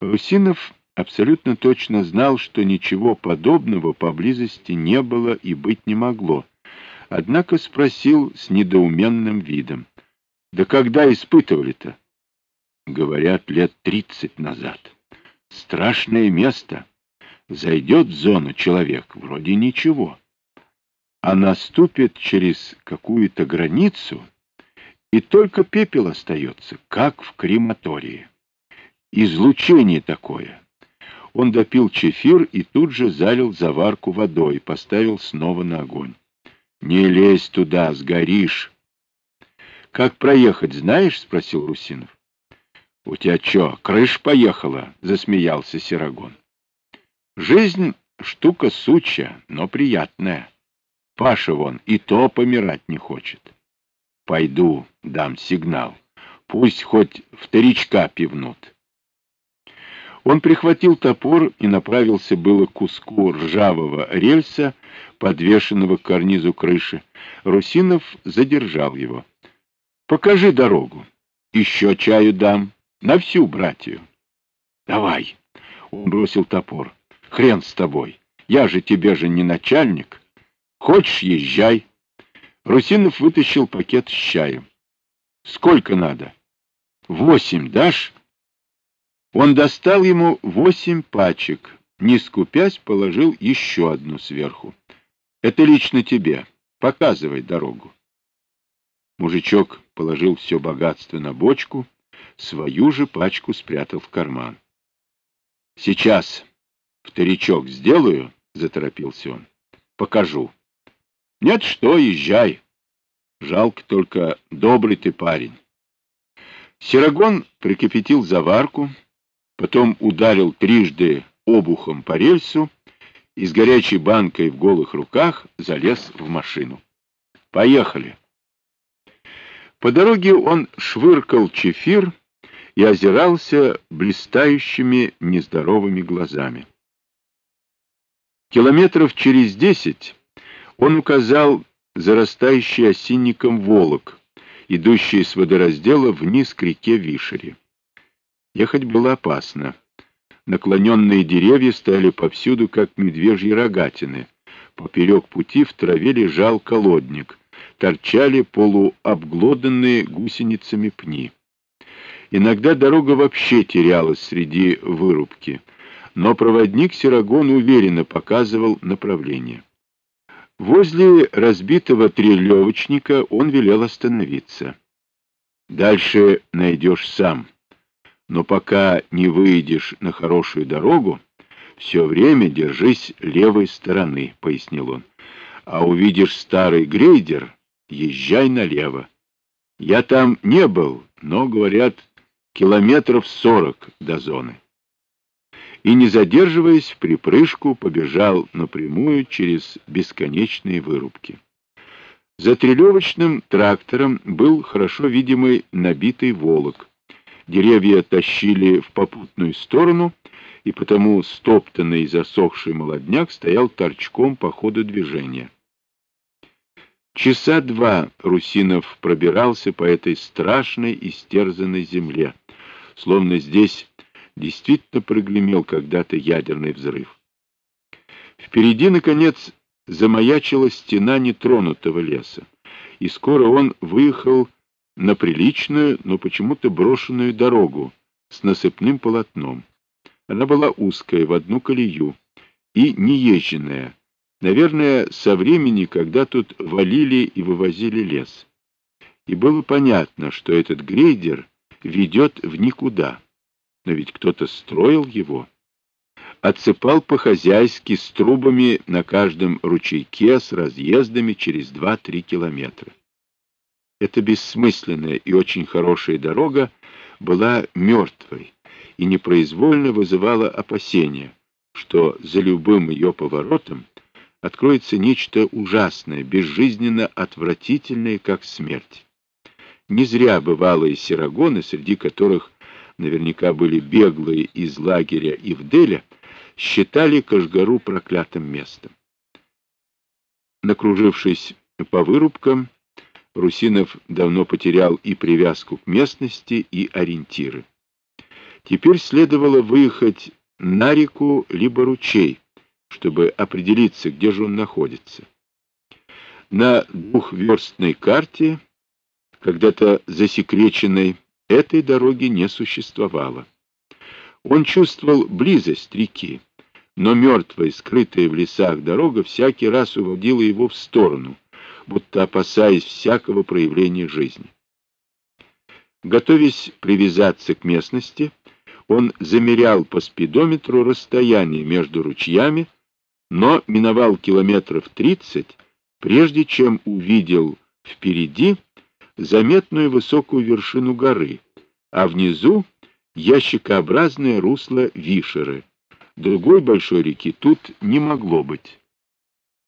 Русинов абсолютно точно знал, что ничего подобного поблизости не было и быть не могло, однако спросил с недоуменным видом. — Да когда испытывали-то? — Говорят, лет тридцать назад. Страшное место. Зайдет в зону человек, вроде ничего. А наступит через какую-то границу, и только пепел остается, как в крематории. Излучение такое. Он допил чефир и тут же залил заварку водой, поставил снова на огонь. «Не лезь туда, сгоришь!» «Как проехать, знаешь?» — спросил Русинов. «У тебя что, крыш поехала?» — засмеялся Серагон. «Жизнь — штука сучья, но приятная. Паша вон и то помирать не хочет. Пойду, дам сигнал. Пусть хоть вторичка пивнут». Он прихватил топор и направился было к куску ржавого рельса, подвешенного к карнизу крыши. Русинов задержал его. — Покажи дорогу. Еще чаю дам. На всю братью. — Давай. Он бросил топор. — Хрен с тобой. Я же тебе же не начальник. Хочешь, езжай. Русинов вытащил пакет с чаем. — Сколько надо? — Восемь дашь? Он достал ему восемь пачек, не скупясь, положил еще одну сверху. Это лично тебе. Показывай дорогу. Мужичок положил все богатство на бочку, свою же пачку спрятал в карман. — Сейчас вторичок сделаю, — заторопился он. — Покажу. — Нет, что, езжай. Жалко только, добрый ты парень. Серагон прикипятил заварку, потом ударил трижды обухом по рельсу и с горячей банкой в голых руках залез в машину. Поехали. По дороге он швыркал чефир и озирался блистающими нездоровыми глазами. Километров через десять он указал зарастающий осинником волок, идущий с водораздела вниз к реке Вишере. Ехать было опасно. Наклоненные деревья стояли повсюду, как медвежьи рогатины. Поперек пути в траве лежал колодник. Торчали полуобглоданные гусеницами пни. Иногда дорога вообще терялась среди вырубки, но проводник Серагон уверенно показывал направление. Возле разбитого трелевочника он велел остановиться. «Дальше найдешь сам», но пока не выйдешь на хорошую дорогу, все время держись левой стороны, — пояснил он. А увидишь старый грейдер, езжай налево. Я там не был, но, говорят, километров сорок до зоны. И, не задерживаясь, в припрыжку побежал напрямую через бесконечные вырубки. За трелевочным трактором был хорошо видимый набитый волок, Деревья тащили в попутную сторону, и потому стоптанный и засохший молодняк стоял торчком по ходу движения. Часа два Русинов пробирался по этой страшной истерзанной земле, словно здесь действительно прогремел когда-то ядерный взрыв. Впереди, наконец, замаячила стена нетронутого леса, и скоро он выехал на приличную, но почему-то брошенную дорогу с насыпным полотном. Она была узкая, в одну колею, и неезженная, наверное, со времени, когда тут валили и вывозили лес. И было понятно, что этот грейдер ведет в никуда, но ведь кто-то строил его. Отсыпал по-хозяйски с трубами на каждом ручейке с разъездами через 2-3 километра. Эта бессмысленная и очень хорошая дорога была мертвой и непроизвольно вызывала опасения, что за любым ее поворотом откроется нечто ужасное, безжизненно отвратительное, как смерть. Не зря бывалые сирогоны, среди которых наверняка были беглые из лагеря Ивделя, считали Кашгару проклятым местом. Накружившись по вырубкам, Русинов давно потерял и привязку к местности, и ориентиры. Теперь следовало выехать на реку либо ручей, чтобы определиться, где же он находится. На двухверстной карте, когда-то засекреченной, этой дороги не существовало. Он чувствовал близость реки, но мертвая, скрытая в лесах дорога всякий раз уводила его в сторону, будто опасаясь всякого проявления жизни. Готовясь привязаться к местности, он замерял по спидометру расстояние между ручьями, но миновал километров тридцать, прежде чем увидел впереди заметную высокую вершину горы, а внизу ящикообразное русло Вишеры. Другой большой реки тут не могло быть.